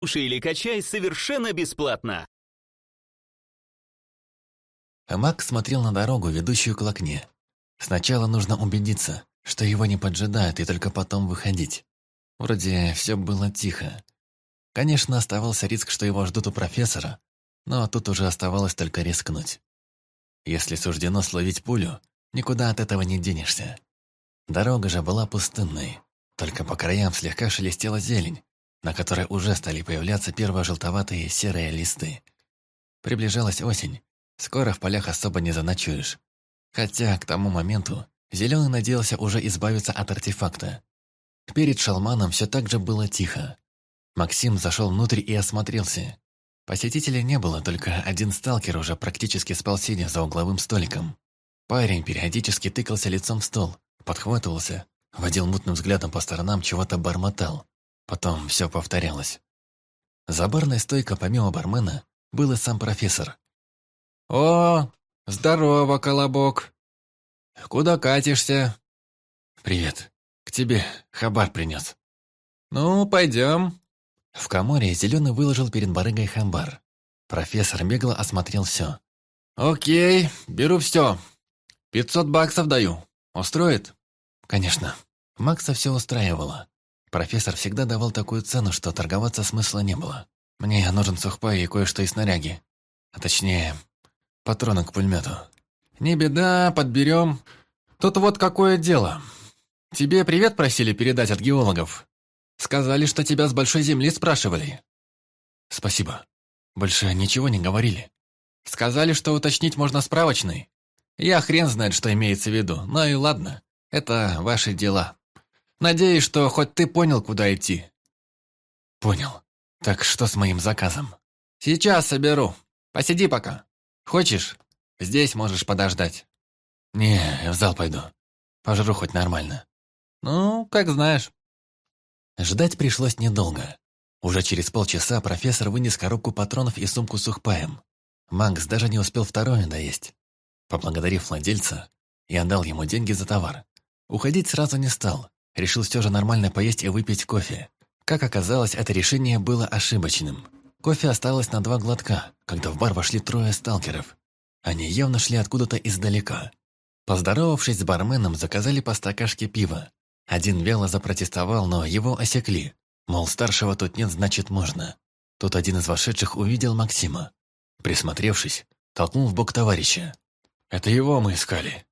Слушай или качай совершенно бесплатно. Макс смотрел на дорогу, ведущую к окне. Сначала нужно убедиться, что его не поджидают, и только потом выходить. Вроде все было тихо. Конечно, оставался риск, что его ждут у профессора, но тут уже оставалось только рискнуть. Если суждено словить пулю, никуда от этого не денешься. Дорога же была пустынной, только по краям слегка шелестела зелень, на которой уже стали появляться первые желтоватые серые листы. Приближалась осень, скоро в полях особо не заночуешь. Хотя к тому моменту Зеленый надеялся уже избавиться от артефакта. Перед шалманом все так же было тихо. Максим зашел внутрь и осмотрелся. Посетителей не было, только один сталкер уже практически спал сидя за угловым столиком. Парень периодически тыкался лицом в стол, подхватывался, водил мутным взглядом по сторонам, чего-то бормотал. Потом все повторялось. За барной стойкой, помимо бармена, был и сам профессор. «О, здорово, Колобок! Куда катишься?» «Привет. К тебе хабар принес». «Ну, пойдем». В коморе Зеленый выложил перед барыгой хамбар. Профессор бегло осмотрел все. «Окей, беру все. Пятьсот баксов даю. Устроит?» «Конечно». Макса все устраивало. Профессор всегда давал такую цену, что торговаться смысла не было. Мне нужен сухпай и кое-что из снаряги. А точнее, патроны к пулемету. «Не беда, подберем. Тут вот какое дело. Тебе привет просили передать от геологов. Сказали, что тебя с большой земли спрашивали». «Спасибо. Больше ничего не говорили». «Сказали, что уточнить можно справочный. Я хрен знает, что имеется в виду. Ну и ладно, это ваши дела. Надеюсь, что хоть ты понял, куда идти». «Понял. Так что с моим заказом?» «Сейчас соберу. Посиди пока. Хочешь, здесь можешь подождать». «Не, в зал пойду. Пожру хоть нормально». «Ну, как знаешь». Ждать пришлось недолго. Уже через полчаса профессор вынес коробку патронов и сумку с сухпаем. Макс даже не успел второе доесть. Поблагодарив владельца, я отдал ему деньги за товар. Уходить сразу не стал. Решил все же нормально поесть и выпить кофе. Как оказалось, это решение было ошибочным. Кофе осталось на два глотка, когда в бар вошли трое сталкеров. Они явно шли откуда-то издалека. Поздоровавшись с барменом, заказали по стакашке пива. Один вяло запротестовал, но его осекли. Мол, старшего тут нет, значит можно. Тут один из вошедших увидел Максима. Присмотревшись, толкнул в бок товарища. «Это его мы искали».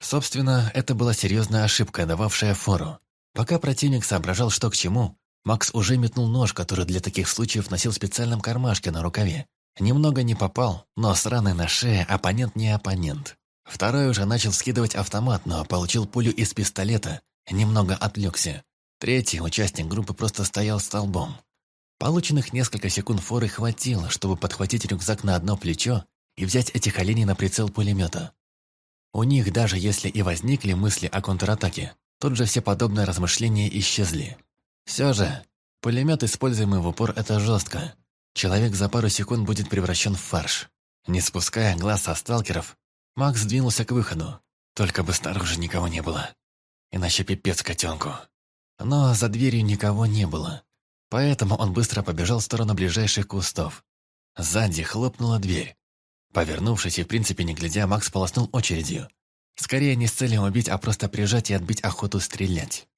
Собственно, это была серьезная ошибка, дававшая фору. Пока противник соображал, что к чему, Макс уже метнул нож, который для таких случаев носил в специальном кармашке на рукаве. Немного не попал, но с раной на шее оппонент не оппонент. Второй уже начал скидывать автомат, но получил пулю из пистолета, немного отвлекся. Третий участник группы просто стоял столбом. Полученных несколько секунд форы хватило, чтобы подхватить рюкзак на одно плечо и взять этих оленей на прицел пулемета. У них, даже если и возникли мысли о контратаке, тут же все подобные размышления исчезли. Все же, пулемет, используемый в упор, это жестко. Человек за пару секунд будет превращен в фарш. Не спуская глаз со сталкеров, Макс двинулся к выходу. Только бы снаружи никого не было. Иначе пипец котенку. Но за дверью никого не было. Поэтому он быстро побежал в сторону ближайших кустов. Сзади хлопнула дверь. Повернувшись и в принципе не глядя, Макс полоснул очередью. Скорее не с целью убить, а просто прижать и отбить охоту стрелять.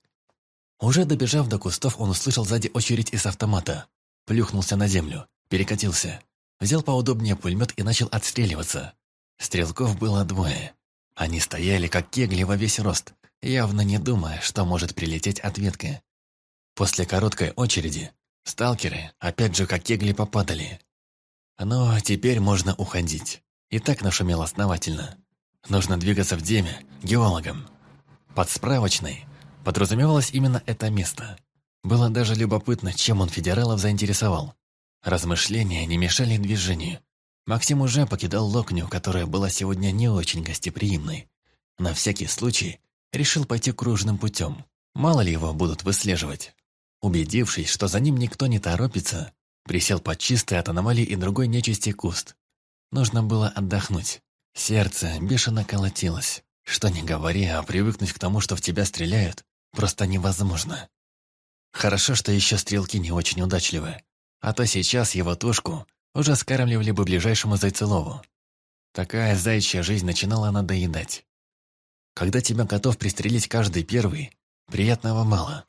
Уже добежав до кустов, он услышал сзади очередь из автомата. Плюхнулся на землю, перекатился. Взял поудобнее пулемет и начал отстреливаться. Стрелков было двое. Они стояли, как кегли во весь рост, явно не думая, что может прилететь ответка. После короткой очереди сталкеры, опять же, как кегли, попадали. Но теперь можно уходить. И так нашумел основательно. Нужно двигаться в Деме, геологам. Под справочной подразумевалось именно это место. Было даже любопытно, чем он федералов заинтересовал. Размышления не мешали движению. Максим уже покидал Локню, которая была сегодня не очень гостеприимной. На всякий случай решил пойти кружным путем. Мало ли его будут выслеживать. Убедившись, что за ним никто не торопится, Присел под чистый от аномалий и другой нечисти куст. Нужно было отдохнуть. Сердце бешено колотилось. Что ни говори, а привыкнуть к тому, что в тебя стреляют, просто невозможно. Хорошо, что еще стрелки не очень удачливые. а то сейчас его тушку уже скармливали бы ближайшему зайцелову. Такая заячья жизнь начинала надоедать. Когда тебя готов пристрелить каждый первый, приятного мало.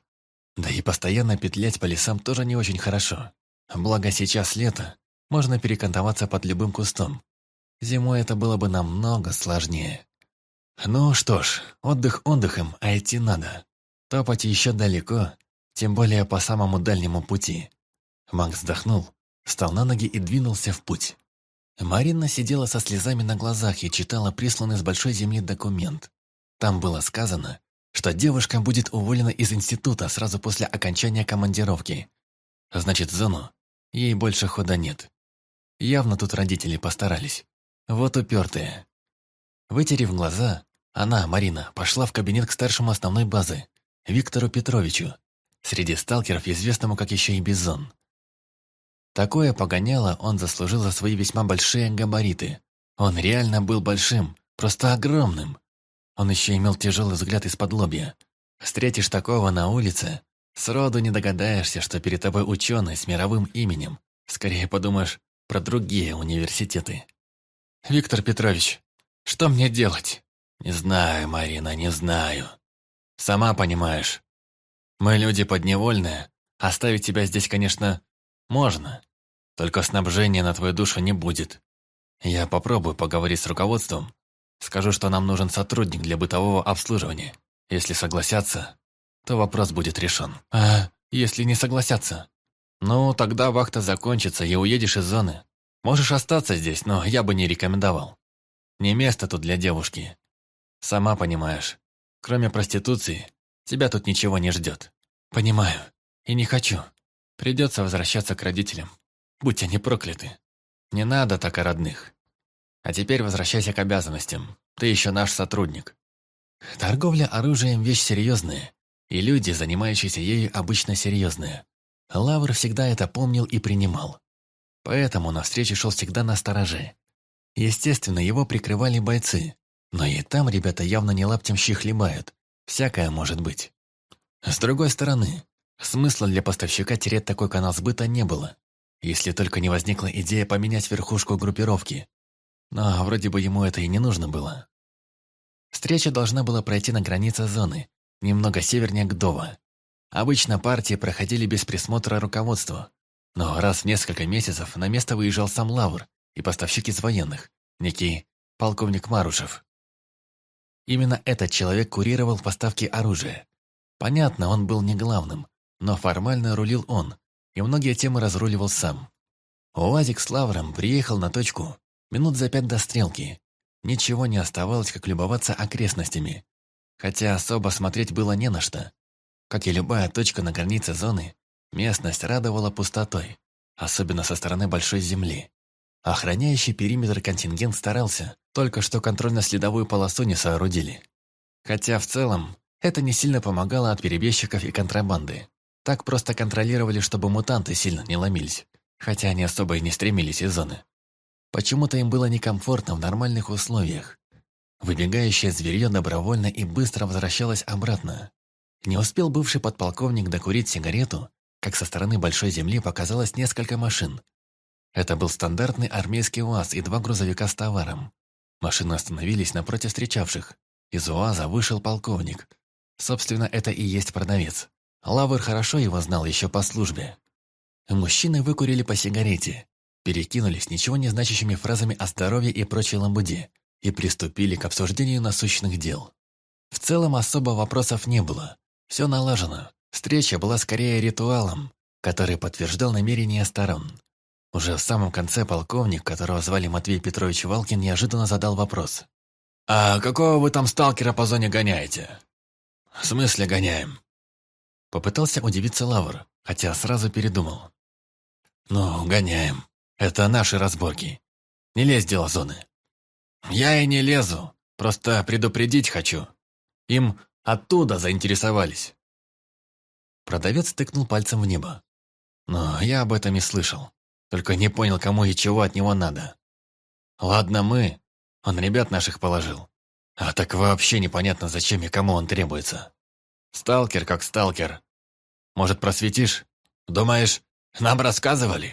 Да и постоянно петлять по лесам тоже не очень хорошо. Благо сейчас лето, можно перекантоваться под любым кустом. Зимой это было бы намного сложнее. Ну что ж, отдых отдыхом, а идти надо. Топать еще далеко, тем более по самому дальнему пути. Макс вздохнул, встал на ноги и двинулся в путь. Марина сидела со слезами на глазах и читала присланный с большой земли документ. Там было сказано, что девушка будет уволена из института сразу после окончания командировки. Значит, зону ей больше хода нет. Явно тут родители постарались. Вот упертые. Вытерев глаза, она, Марина, пошла в кабинет к старшему основной базы, Виктору Петровичу, среди сталкеров, известному как еще и Бизон. Такое погоняло он заслужил за свои весьма большие габариты. Он реально был большим, просто огромным. Он еще имел тяжелый взгляд из-под лобья. Встретишь такого на улице, сроду не догадаешься, что перед тобой ученый с мировым именем. Скорее подумаешь про другие университеты. «Виктор Петрович, что мне делать?» «Не знаю, Марина, не знаю. Сама понимаешь. Мы люди подневольные. Оставить тебя здесь, конечно, можно. Только снабжения на твою душу не будет. Я попробую поговорить с руководством. Скажу, что нам нужен сотрудник для бытового обслуживания. Если согласятся, то вопрос будет решен. А если не согласятся? Ну, тогда вахта закончится, и уедешь из зоны. Можешь остаться здесь, но я бы не рекомендовал. Не место тут для девушки. Сама понимаешь, кроме проституции, тебя тут ничего не ждет. Понимаю. И не хочу. Придется возвращаться к родителям. Будь они прокляты. Не надо так о родных. А теперь возвращайся к обязанностям. Ты еще наш сотрудник. Торговля оружием – вещь серьезная, и люди, занимающиеся ею, обычно серьезные. Лавр всегда это помнил и принимал. Поэтому на встрече шел всегда на стороже. Естественно, его прикрывали бойцы, но и там ребята явно не лаптем щи хлебают. Всякое может быть. С другой стороны, смысла для поставщика терять такой канал сбыта не было, если только не возникла идея поменять верхушку группировки. Но вроде бы ему это и не нужно было. Встреча должна была пройти на границе зоны, немного севернее Гдова. Обычно партии проходили без присмотра руководства, но раз в несколько месяцев на место выезжал сам Лавр и поставщик из военных, некий полковник Марушев. Именно этот человек курировал поставки оружия. Понятно, он был не главным, но формально рулил он, и многие темы разруливал сам. УАЗик с Лавром приехал на точку минут за пять до стрелки. Ничего не оставалось, как любоваться окрестностями. Хотя особо смотреть было не на что. Как и любая точка на границе зоны, местность радовала пустотой, особенно со стороны большой земли. Охраняющий периметр контингент старался, только что контрольно-следовую полосу не соорудили. Хотя в целом это не сильно помогало от перебежчиков и контрабанды. Так просто контролировали, чтобы мутанты сильно не ломились, хотя они особо и не стремились из зоны. Почему-то им было некомфортно в нормальных условиях. Выбегающее зверье добровольно и быстро возвращалось обратно. Не успел бывший подполковник докурить сигарету, как со стороны большой земли показалось несколько машин, это был стандартный армейский УАЗ и два грузовика с товаром. Машины остановились напротив встречавших. Из УАЗа вышел полковник. Собственно, это и есть продавец. Лавр хорошо его знал еще по службе. Мужчины выкурили по сигарете, перекинулись ничего не значащими фразами о здоровье и прочей ламбуде и приступили к обсуждению насущных дел. В целом особо вопросов не было. Все налажено. Встреча была скорее ритуалом, который подтверждал намерения сторон. Уже в самом конце полковник, которого звали Матвей Петрович Валкин, неожиданно задал вопрос. «А какого вы там сталкера по зоне гоняете?» «В смысле гоняем?» Попытался удивиться Лавр, хотя сразу передумал. «Ну, гоняем. Это наши разборки. Не лезь в дело зоны». «Я и не лезу. Просто предупредить хочу. Им оттуда заинтересовались». Продавец тыкнул пальцем в небо. «Но я об этом и слышал. Только не понял, кому и чего от него надо. Ладно мы, он ребят наших положил. А так вообще непонятно, зачем и кому он требуется. Сталкер как сталкер. Может, просветишь? Думаешь, Нам рассказывали,